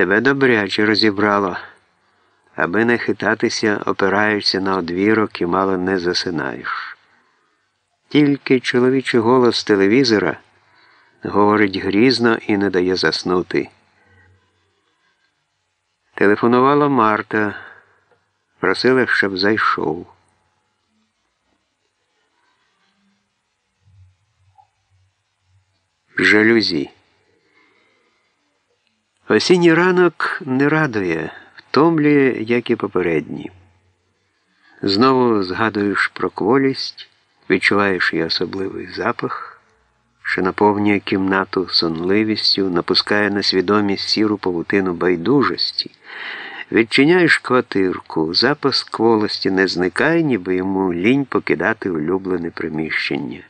Тебе добряче розібрало, аби не хитатися, опираєшся на одвірок і мало не засинаєш. Тільки чоловічий голос телевізора говорить грізно і не дає заснути. Телефонувала Марта, просила, щоб зайшов. Жалюзі. Осінній ранок не радує, втомлює, як і попередні. Знову згадуєш про кволість, відчуваєш її особливий запах, що наповнює кімнату сонливістю, напускає на свідомість сіру павутину байдужості, відчиняєш квартирку, запас кволості не зникає, ніби йому лінь покидати улюблене приміщення,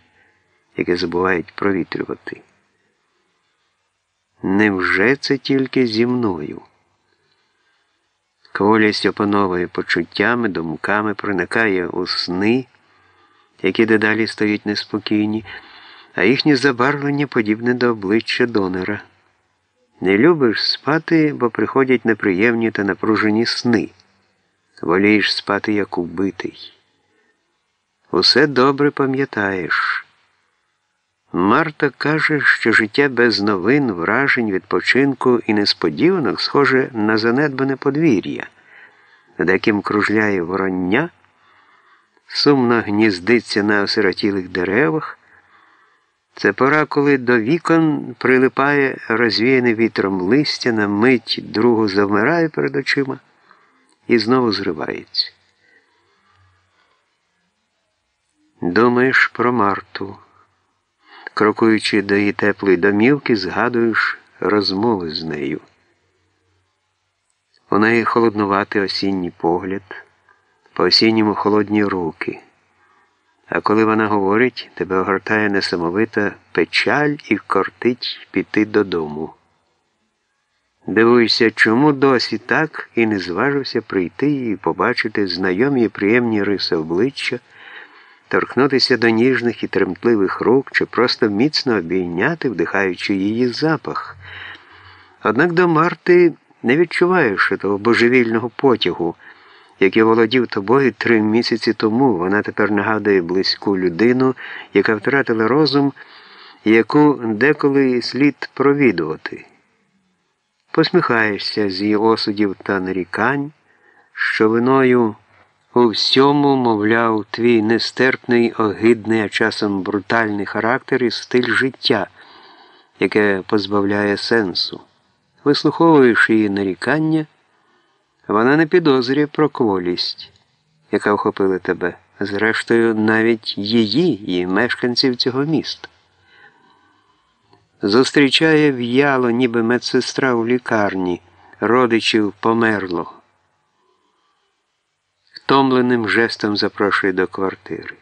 яке забувають провітрювати. Невже це тільки зі мною? Кволість опановує почуттями, думками, проникає у сни, які дедалі стають неспокійні, а їхнє забарвлення подібне до обличчя донора. Не любиш спати, бо приходять неприємні та напружені сни. Волієш спати, як убитий. Усе добре пам'ятаєш. Марта каже, що життя без новин, вражень, відпочинку і несподіванок схоже на занедбане подвір'я, над яким кружляє вороння, сумно гніздиться на осиротілих деревах. Це пора, коли до вікон прилипає розвіяне вітром листя, на мить другу завмирає перед очима і знову зривається. Думаєш про Марту. Крокуючи до її теплої домівки, згадуєш розмови з нею. У неї холоднуватий осінній погляд, по осінньому холодні руки. А коли вона говорить, тебе огортає несамовита печаль і кортить піти додому. Дивуюся, чому досі так і не зважився прийти і побачити знайомі і приємні риси обличчя торкнутися до ніжних і тремтливих рук чи просто міцно обійняти, вдихаючи її запах. Однак до Марти не відчуваєш того божевільного потягу, який володів тобою три місяці тому. Вона тепер нагадує близьку людину, яка втратила розум, яку деколи слід провідувати. Посміхаєшся з її осудів та нарікань, що виною. У всьому, мовляв, твій нестерпний, огидний, а часом брутальний характер і стиль життя, яке позбавляє сенсу. Вислуховуєш її нарікання, вона не підозрює про кволість, яка охопила тебе, зрештою, навіть її і мешканців цього міста. Зустрічає в'яло, ніби медсестра у лікарні, родичів померлого втомленим жестом запрошує до квартири.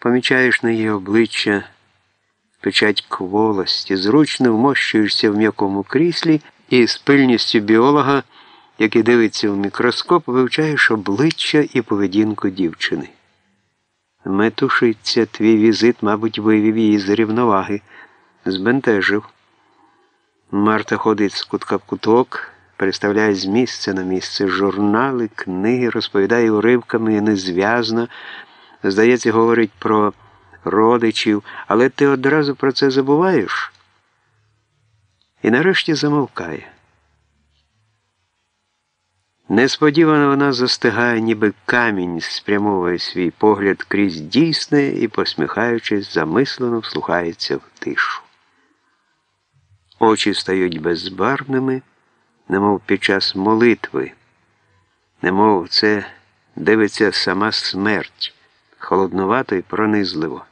Помічаєш на її обличчя печать кволості, зручно вмощуєшся в м'якому кріслі і з пильністю біолога, який дивиться в мікроскоп, вивчаєш обличчя і поведінку дівчини. Метушиться твій візит, мабуть, вивів її з рівноваги, збентежив. Марта ходить з кутка в куток переставляє з місця на місце журнали, книги, розповідає уривками і незв'язно. Здається, говорить про родичів, але ти одразу про це забуваєш і нарешті замовкає. Несподівано вона застигає, ніби камінь, спрямовує свій погляд крізь дійсне і, посміхаючись, замислено вслухається в тишу. Очі стають безбарвними немов під час молитви, немов це дивиться сама смерть, холоднувато і пронизливо.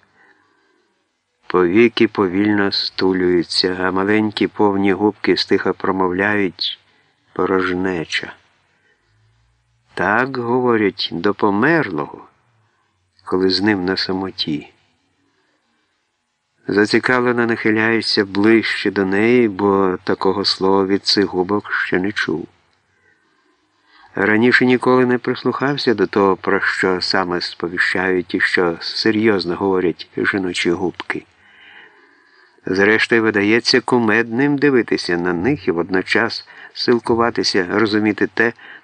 Повіки повільно стулюються, а маленькі повні губки стиха промовляють порожнеча. Так говорять до померлого, коли з ним на самоті. Зацікавлено нахиляюся ближче до неї, бо такого слова від цих губок ще не чув. Раніше ніколи не прислухався до того, про що саме сповіщають і що серйозно говорять жіночі губки. Зрештою, видається кумедним дивитися на них і водночас силкуватися розуміти те,